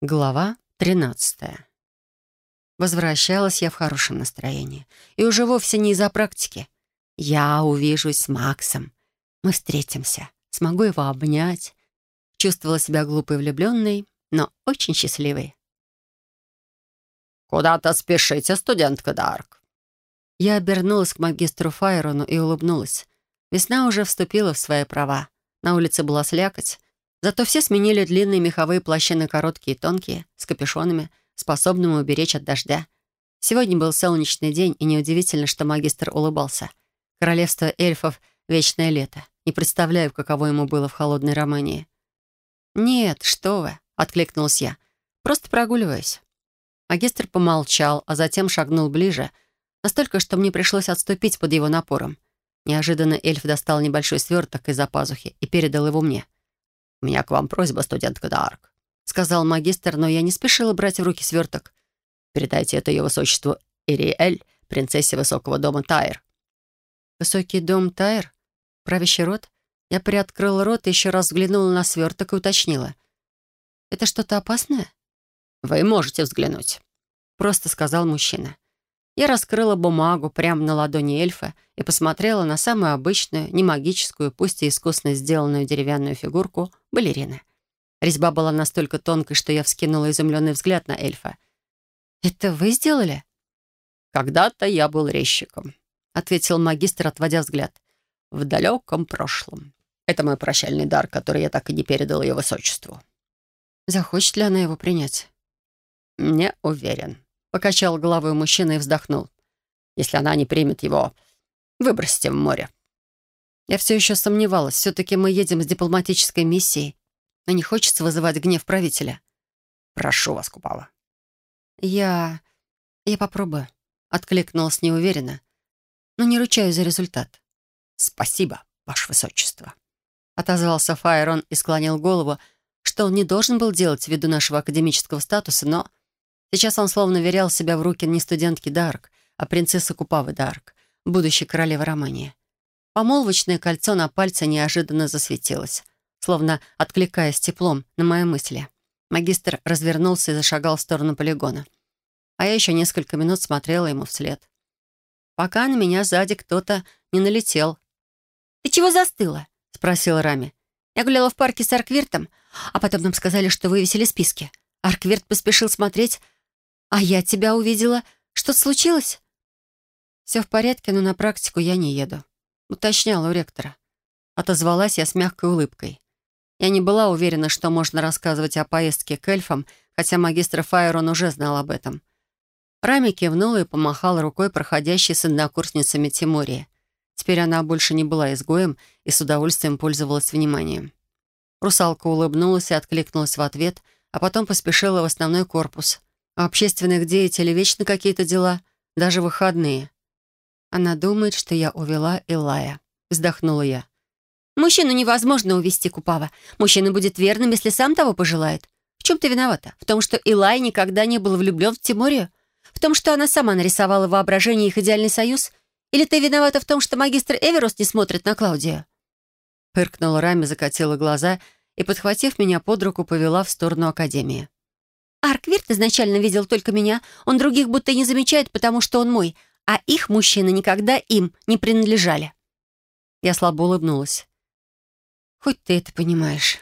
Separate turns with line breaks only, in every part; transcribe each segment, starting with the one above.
Глава 13. Возвращалась я в хорошем настроении. И уже вовсе не из-за практики. Я увижусь с Максом. Мы встретимся. Смогу его обнять. Чувствовала себя глупой влюбленной, но очень счастливой.
«Куда-то спешите, студентка Дарк».
Я обернулась к магистру Файрону и улыбнулась. Весна уже вступила в свои права. На улице была слякоть, Зато все сменили длинные меховые плащи на короткие и тонкие, с капюшонами, способными уберечь от дождя. Сегодня был солнечный день, и неудивительно, что магистр улыбался. Королевство эльфов — вечное лето. Не представляю, каково ему было в холодной Романии. «Нет, что вы», — откликнулась я. «Просто прогуливаюсь». Магистр помолчал, а затем шагнул ближе, настолько, что мне пришлось отступить под его напором. Неожиданно эльф достал небольшой сверток из-за пазухи и передал его мне — «У меня к вам просьба, студентка Дарк», — сказал магистр, но я не спешила брать в руки сверток. «Передайте это ее высочеству Ириэль, принцессе высокого дома Тайр». «Высокий дом Тайр? Правящий род?» Я приоткрыла рот и еще раз взглянула на сверток и уточнила. «Это что-то опасное?»
«Вы можете взглянуть», — просто сказал мужчина.
Я раскрыла бумагу прямо на ладони эльфа и посмотрела на самую обычную, не магическую, пусть и искусно сделанную деревянную фигурку балерины. Резьба была настолько тонкой, что я вскинула изумленный взгляд на эльфа. «Это вы сделали?»
«Когда-то я был резчиком», — ответил магистр, отводя взгляд. «В далеком прошлом. Это мой прощальный дар, который я так и не передал ее высочеству».
«Захочет ли она его принять?»
«Не уверен», Покачал головой мужчина и вздохнул. «Если она не примет его, выбросьте в море».
Я все еще сомневалась. Все-таки мы едем с дипломатической миссией. Но не хочется вызывать гнев правителя.
«Прошу вас, Купава».
«Я... я попробую», — откликнулась неуверенно. «Но не ручаюсь за результат».
«Спасибо, ваше высочество», —
отозвался Файрон и склонил голову, что он не должен был делать ввиду нашего академического статуса, но Сейчас он словно верял себя в руки не студентки Дарк, а принцессы Купавы Дарк, будущей королевы Романии. Помолвочное кольцо на пальце неожиданно засветилось, словно откликаясь теплом на мои мысли. Магистр развернулся и зашагал в сторону полигона. А я еще несколько минут смотрела ему вслед. Пока на меня сзади кто-то не налетел. «Ты чего застыла?» — спросила Рами. «Я гуляла в парке с Арквиртом, а потом нам сказали, что вывесили списки. Арквирт поспешил смотреть, «А я тебя увидела. Что случилось?» «Все в порядке, но на практику я не еду», — уточняла у ректора. Отозвалась я с мягкой улыбкой. Я не была уверена, что можно рассказывать о поездке к эльфам, хотя магистр Файрон уже знал об этом. Рами кивнула и помахала рукой проходящей с однокурсницами Тимурии. Теперь она больше не была изгоем и с удовольствием пользовалась вниманием. Русалка улыбнулась и откликнулась в ответ, а потом поспешила в основной корпус. У общественных деятелей вечно какие-то дела, даже выходные. Она думает, что я увела Илая. Вздохнула я. Мужчину невозможно увести Купава. Мужчина будет верным, если сам того пожелает. В чем ты виновата? В том, что Илай никогда не был влюблен в Тимурию? В том, что она сама нарисовала в воображении их идеальный союз? Или ты виновата в том, что магистр Эверус не смотрит на Клаудию?» Пыркнула Рами, закатила глаза и, подхватив меня под руку, повела в сторону Академии. Арквирт изначально видел только меня. Он других будто не замечает, потому что он мой. А их мужчины никогда им не принадлежали. Я слабо улыбнулась. Хоть ты это понимаешь.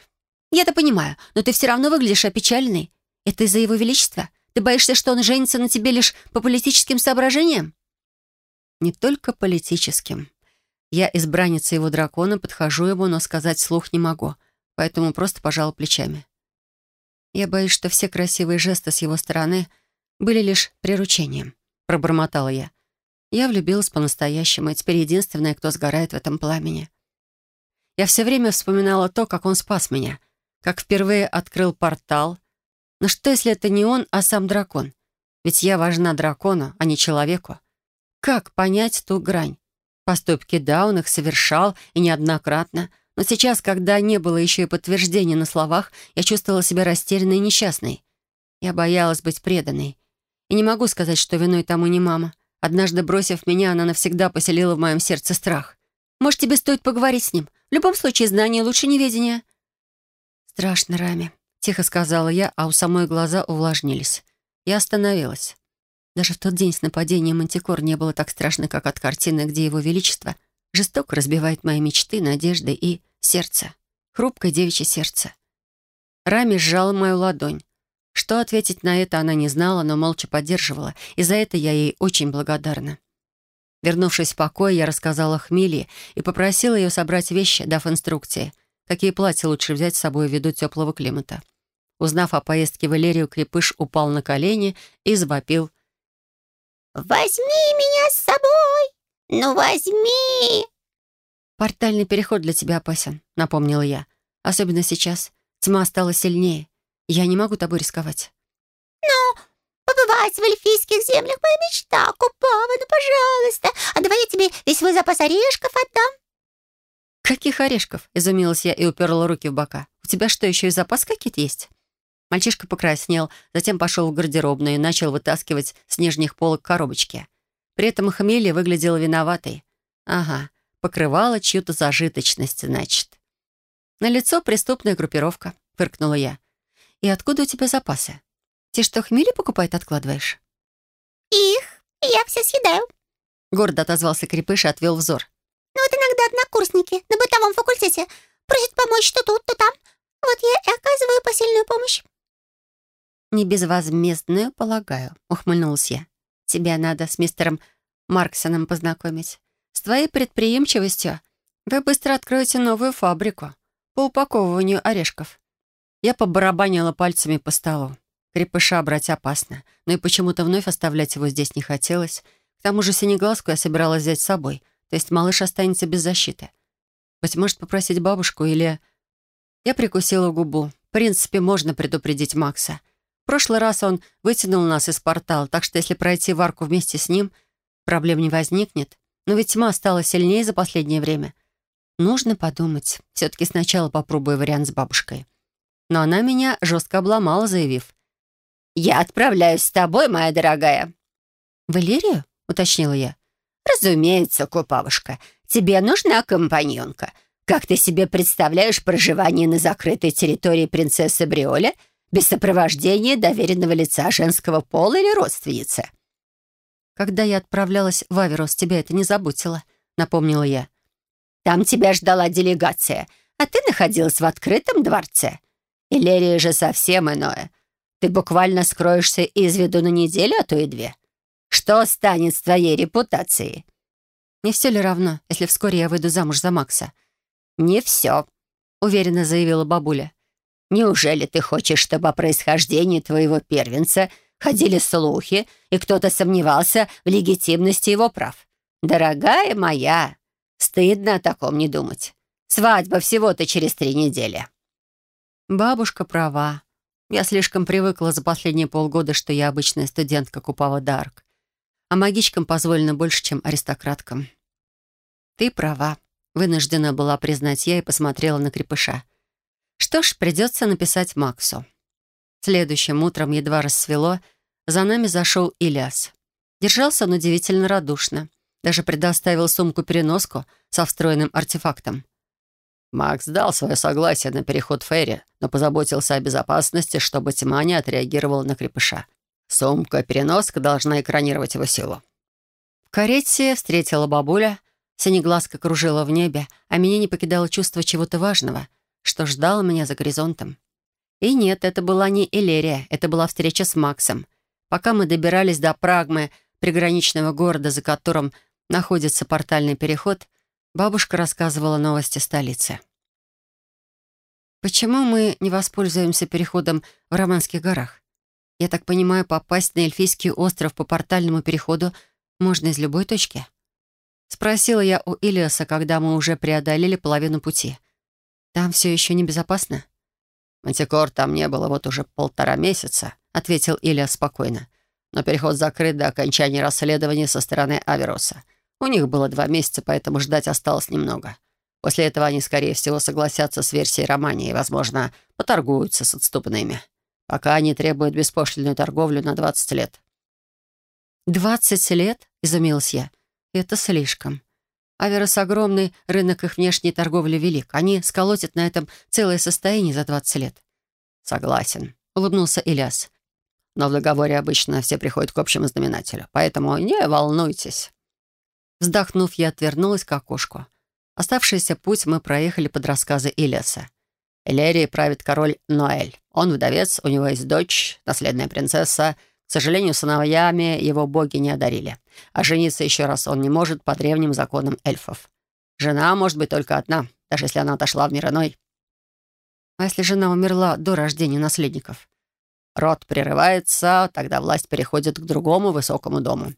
Я-то понимаю, но ты все равно выглядишь опечаленной. Это из-за его величества? Ты боишься, что он женится на тебе лишь по политическим соображениям? Не только политическим. Я избранница его дракона, подхожу ему, но сказать слух не могу, поэтому просто пожала плечами. Я боюсь, что все красивые жесты с его стороны были лишь приручением», — пробормотала я. Я влюбилась по-настоящему, и теперь единственная, кто сгорает в этом пламени. Я все время вспоминала то, как он спас меня, как впервые открыл портал. Но что, если это не он, а сам дракон? Ведь я важна дракону, а не человеку. Как понять ту грань? Поступки да, он их совершал, и неоднократно — но сейчас, когда не было еще и подтверждения на словах, я чувствовала себя растерянной и несчастной. Я боялась быть преданной. И не могу сказать, что виной тому не мама. Однажды, бросив меня, она навсегда поселила в моем сердце страх. Может, тебе стоит поговорить с ним? В любом случае, знание лучше неведения. Страшно, Рами. тихо сказала я, а у самой глаза увлажнились. Я остановилась. Даже в тот день с нападением Мантикор не было так страшно, как от картины, где его величество жестоко разбивает мои мечты, надежды и сердце. Хрупкое девичье сердце. Рами сжала мою ладонь. Что ответить на это она не знала, но молча поддерживала, и за это я ей очень благодарна. Вернувшись в покой, я рассказала Хмели и попросила ее собрать вещи, дав инструкции, какие платья лучше взять с собой ввиду теплого климата. Узнав о поездке в Элерию, Крепыш упал на колени и завопил.
«Возьми меня с собой! Ну, возьми!»
«Портальный переход для тебя опасен», — напомнила я. «Особенно сейчас. Тьма стала сильнее. Я не могу тобой рисковать».
«Ну, побывать в эльфийских землях — моя мечта, Купава, ну, пожалуйста. А давай я тебе весь свой запас орешков отдам».
«Каких орешков?» — изумилась я и уперла руки в бока. «У тебя что, еще и запас какие-то есть?» Мальчишка покраснел, затем пошел в гардеробную и начал вытаскивать с нижних полок коробочки. При этом Хамелия выглядела виноватой. «Ага, покрывала чью-то зажиточность, значит». «На лицо преступная группировка», — фыркнула я. «И откуда у тебя запасы? Те, что хмели покупает, откладываешь?»
«Их я все съедаю», —
гордо отозвался Крепыш и отвел взор.
«Ну вот иногда однокурсники на бытовом факультете просят помочь то тут, то там. Вот я и оказываю посильную помощь».
«Не безвозмездную, полагаю», — ухмыльнулась я. «Тебя надо с мистером Марксоном познакомить. С твоей предприимчивостью вы быстро откроете новую фабрику по упаковыванию орешков». Я побарабанила пальцами по столу. Крепыша брать опасно, но и почему-то вновь оставлять его здесь не хотелось. К тому же синеглазку я собиралась взять с собой, то есть малыш останется без защиты. Быть может, попросить бабушку или... Я прикусила губу. В принципе, можно предупредить Макса — прошлый раз он вытянул нас из портала, так что если пройти в арку вместе с ним, проблем не возникнет. Но ведь тьма стала сильнее за последнее время. Нужно подумать. Все-таки сначала попробую вариант с бабушкой. Но она меня жестко обломала, заявив.
«Я отправляюсь с тобой, моя дорогая».
«В Иллирию?» — уточнила я.
«Разумеется, Купавушка. Тебе нужна компаньонка. Как ты себе представляешь проживание на закрытой территории принцессы Бриоля без сопровождения доверенного лица женского пола или родственницы.
«Когда я отправлялась в Аверос, тебя это не заботило», — напомнила я.
«Там тебя ждала делегация, а ты находилась в открытом дворце. Иллерия же совсем иное. Ты буквально скроешься из виду на неделю, а то и две. Что станет с твоей репутацией?»
«Не все ли равно, если вскоре я выйду замуж за Макса?»
«Не все», — уверенно заявила бабуля. Неужели ты хочешь, чтобы о происхождении твоего первенца ходили слухи, и кто-то сомневался в легитимности его прав? Дорогая моя, стыдно о таком не думать. Свадьба всего-то через три недели».
Бабушка права. Я слишком привыкла за последние полгода, что я обычная студентка Купава Дарк. А магичкам позволено больше, чем аристократкам. Ты права. Вынуждена была признать я и посмотрела на крепыша. Что ж, придется написать Максу. Следующим утром едва рассвело, за нами зашел Ильяс. Держался он удивительно радушно. Даже предоставил сумку-переноску со встроенным артефактом.
Макс дал свое согласие на переход Ферри, но позаботился о безопасности, чтобы тьма не отреагировала на крепыша. Сумка-переноска должна экранировать его силу.
В карете встретила бабуля, синеглазка кружила в небе, а меня не покидало чувство чего-то важного — что ждало меня за горизонтом. И нет, это была не Элерия, это была встреча с Максом. Пока мы добирались до Прагмы, приграничного города, за которым находится портальный переход, бабушка рассказывала новости столицы. «Почему мы не воспользуемся переходом в Романских горах? Я так понимаю, попасть на Эльфийский остров по портальному переходу можно из любой точки?» Спросила я у Илиаса, когда мы уже преодолели половину пути. «Там все еще небезопасно?»
«Мантикор там не было вот уже полтора месяца», — ответил Илья спокойно. «Но переход закрыт до окончания расследования со стороны Авероса. У них было два месяца, поэтому ждать осталось немного. После этого они, скорее всего, согласятся с версией Романии и, возможно, поторгуются с отступными. Пока они требуют беспошлинную торговлю на 20 лет».
«Двадцать лет?» — изумилась я. «Это слишком. Аверос огромный, рынок их внешней торговли велик. Они сколотят на этом целое состояние за 20 лет.
«Согласен», — улыбнулся Ильяс. «Но в договоре обычно все приходят к общему знаменателю, поэтому не волнуйтесь».
Вздохнув, я отвернулась к окошку. Оставшийся путь мы проехали под рассказы Ильяса.
Элерии правит король Ноэль. Он вдовец, у него есть дочь, наследная принцесса. К сожалению, сыновьями его боги не одарили. А жениться еще раз он не может по древним законам эльфов. Жена может быть только одна, даже если она отошла в мир иной.
А если жена умерла до рождения наследников?
Род прерывается, тогда власть переходит к другому высокому дому.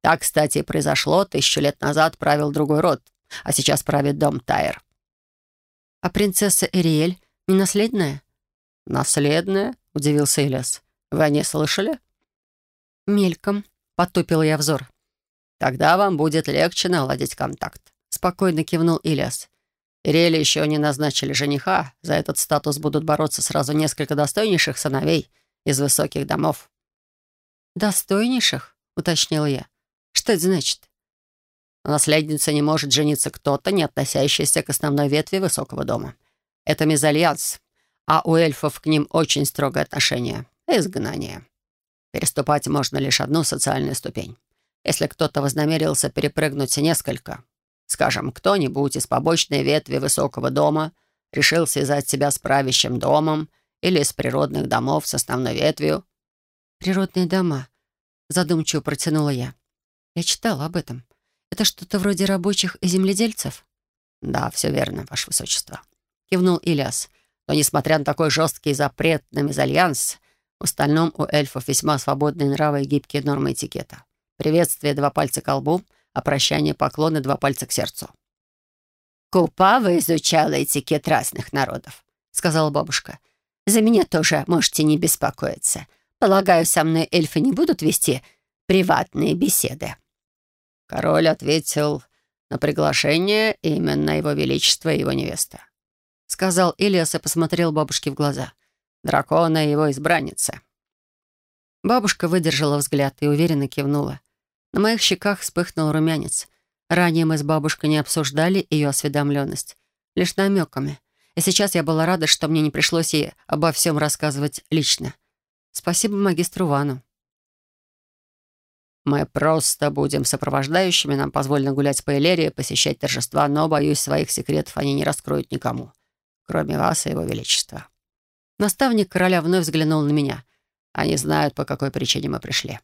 Так, кстати, и произошло. Тысячу лет назад правил другой род, а сейчас правит дом Тайр.
А принцесса Эриэль не наследная?
Наследная? Удивился Элиас. Вы о ней слышали?
Мельком. Потупил я взор.
Тогда вам будет легче наладить контакт. Спокойно кивнул Ильяс. Ириэле еще не назначили жениха. За этот статус будут бороться сразу несколько достойнейших сыновей из высоких домов.
«Достойнейших?» — уточнил я. «Что это значит?»
Наследница не может жениться кто-то, не относящийся к основной ветви высокого дома. Это мезальянс, а у эльфов к ним очень строгое отношение — изгнание. Переступать можно лишь одну социальную ступень. Если кто-то вознамерился перепрыгнуть несколько, скажем, кто-нибудь из побочной ветви высокого дома решил связать себя с правящим домом или из природных домов с основной ветвью.
«Природные дома», — задумчиво протянула я. «Я читала об этом. Это что-то вроде рабочих и земледельцев?»
«Да, все верно, Ваше Высочество», — кивнул Ильяс. «Но несмотря на такой жесткий запрет на мезальянс, в остальном у эльфов весьма свободные нравы и гибкие нормы этикета. Приветствие — два пальца к лбу, а прощание — поклоны — два пальца к сердцу».
«Купава изучала этикет разных народов», — сказала бабушка. «За меня тоже можете не беспокоиться. Полагаю, со мной эльфы не будут вести приватные беседы».
Король ответил на приглашение именно его величество и его невеста. Сказал Ильяс и посмотрел бабушке в глаза. Дракона и его избранница.
Бабушка выдержала взгляд и уверенно кивнула. На моих щеках вспыхнул румянец. Ранее мы с бабушкой не обсуждали ее осведомленность. Лишь намеками. И сейчас я была рада, что мне не пришлось ей обо всем рассказывать лично. Спасибо магистру Вану.
Мы просто будем сопровождающими, нам позволено гулять по Элерии, посещать торжества, но, боюсь, своих секретов они не раскроют никому, кроме вас и его величества».
Наставник короля вновь взглянул на меня.
«Они знают, по какой причине мы пришли».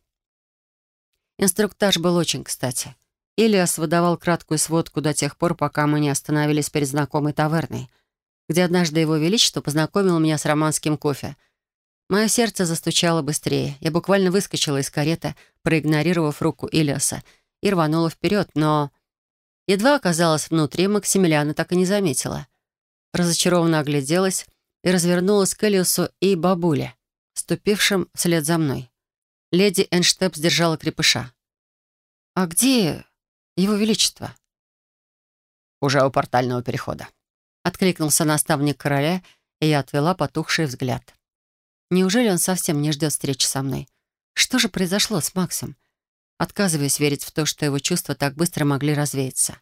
Инструктаж был очень кстати. Илиас выдавал краткую сводку до тех пор, пока мы не остановились перед знакомой таверной, где однажды его величество познакомил меня с романским кофе — Мое сердце застучало быстрее. Я буквально выскочила из кареты, проигнорировав руку Илиаса, и рванула вперед, но... Едва оказалась внутри, Максимилиана так и не заметила. Разочарованно огляделась и развернулась к Элиусу и бабуле, ступившим вслед за мной. Леди Энштеп сдержала крепыша. «А где его величество?»
«Уже у портального перехода», —
откликнулся наставник короля, и я отвела потухший взгляд. Неужели он совсем не ждет встречи со мной? Что же произошло с Максом? Отказываюсь верить в то, что его чувства так быстро могли развеяться.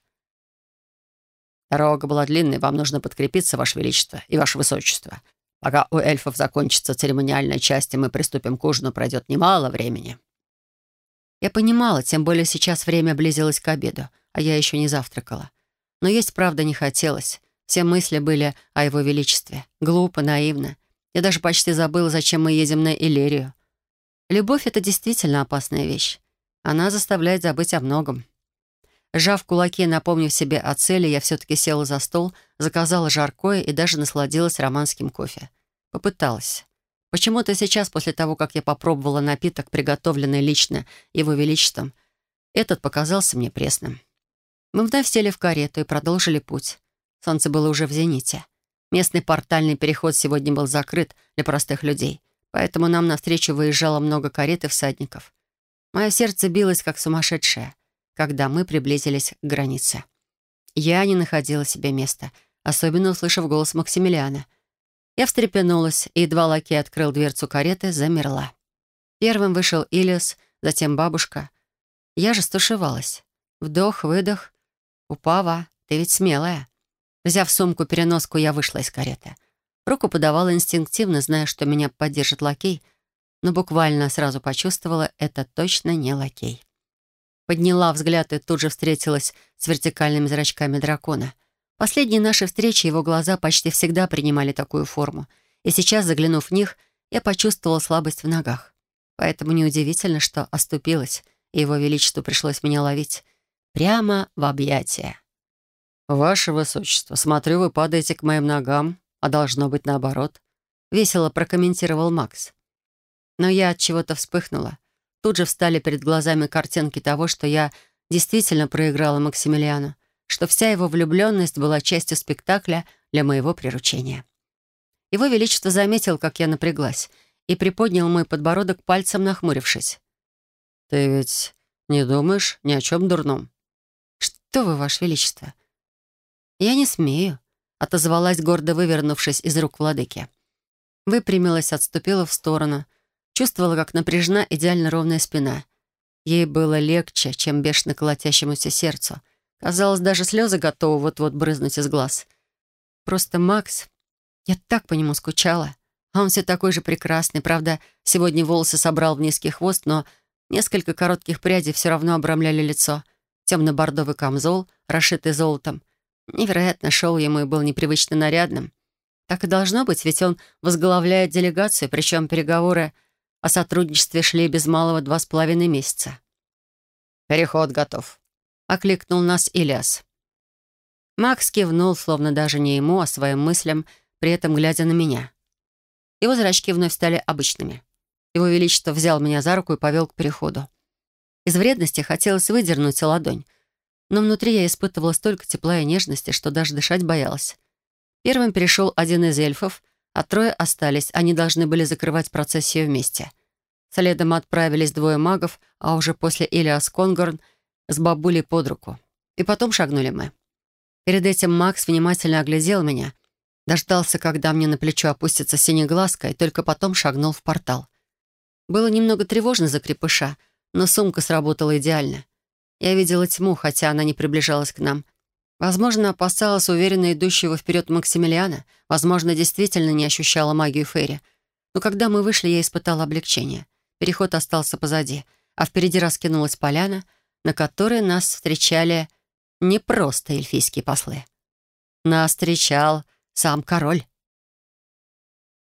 «Дорога была длинной, вам нужно подкрепиться, Ваше Величество и Ваше Высочество. Пока у эльфов закончится церемониальная часть, и мы приступим к ужину, пройдет немало времени».
Я понимала, тем более сейчас время близилось к обеду, а я еще не завтракала. Но есть правда не хотелось. Все мысли были о его величестве. Глупо, наивно. Я даже почти забыла, зачем мы едем на Илерию. Любовь — это действительно опасная вещь. Она заставляет забыть о многом. Сжав кулаки напомнив себе о цели, я все-таки села за стол, заказала жаркое и даже насладилась романским кофе. Попыталась. Почему-то сейчас, после того, как я попробовала напиток, приготовленный лично Его Величеством, этот показался мне пресным. Мы вновь сели в карету и продолжили путь. Солнце было уже в зените. Местный портальный переход сегодня был закрыт для простых людей, поэтому нам навстречу выезжало много карет и всадников. Мое сердце билось, как сумасшедшее, когда мы приблизились к границе. Я не находила себе места, особенно услышав голос Максимилиана. Я встрепенулась, и едва лакей открыл дверцу кареты, замерла. Первым вышел Илиас, затем бабушка. Я же стушевалась. Вдох, выдох. «Упава, ты ведь смелая». Взяв сумку-переноску, я вышла из кареты. Руку подавала инстинктивно, зная, что меня поддержит лакей, но буквально сразу почувствовала, это точно не лакей. Подняла взгляд и тут же встретилась с вертикальными зрачками дракона. Последние наши встречи его глаза почти всегда принимали такую форму, и сейчас, заглянув в них, я почувствовала слабость в ногах. Поэтому неудивительно, что оступилась, и его величеству пришлось меня ловить прямо в объятия. «Ваше высочество, смотрю, вы падаете к моим ногам, а должно быть наоборот», — весело прокомментировал Макс. Но я от чего-то вспыхнула. Тут же встали перед глазами картинки того, что я действительно проиграла Максимилиану, что вся его влюбленность была частью спектакля для моего приручения. Его Величество заметил, как я напряглась, и приподнял мой подбородок пальцем, нахмурившись. «Ты ведь не думаешь ни о чем дурном?» «Что вы, Ваше Величество?» «Я не смею», — отозвалась, гордо вывернувшись из рук владыки. Выпрямилась, отступила в сторону — Чувствовала, как напряжена идеально ровная спина. Ей было легче, чем бешено колотящемуся сердцу. Казалось, даже слезы готовы вот-вот брызнуть из глаз. Просто Макс... Я так по нему скучала. А он все такой же прекрасный. Правда, сегодня волосы собрал в низкий хвост, но несколько коротких прядей все равно обрамляли лицо. Темно-бордовый камзол, расшитый золотом. Невероятно шел ему и был непривычно нарядным. Так и должно быть, ведь он возглавляет делегацию, причем переговоры о сотрудничестве шли без малого два с половиной месяца. «Переход готов», — окликнул нас Ильяс. Макс кивнул, словно даже не ему, а своим мыслям, при этом глядя на меня. Его зрачки вновь стали обычными. Его Величество взял меня за руку и повел к переходу. Из вредности хотелось выдернуть ладонь, но внутри я испытывала столько тепла и нежности, что даже дышать боялась. Первым перешел один из эльфов, а трое остались, они должны были закрывать процессию вместе. Следом отправились двое магов, а уже после Илиас Конгорн с бабулей под руку. И потом шагнули мы. Перед этим Макс внимательно оглядел меня, дождался, когда мне на плечо опустится синеглазка, и только потом шагнул в портал. Было немного тревожно за крепыша, но сумка сработала идеально. Я видела тьму, хотя она не приближалась к нам — Возможно, опасалась уверенно идущего вперед Максимилиана. Возможно, действительно не ощущала магию Ферри. Но когда мы вышли, я испытала облегчение. Переход остался позади, а впереди раскинулась поляна, на которой нас встречали не просто эльфийские послы. Нас встречал сам король.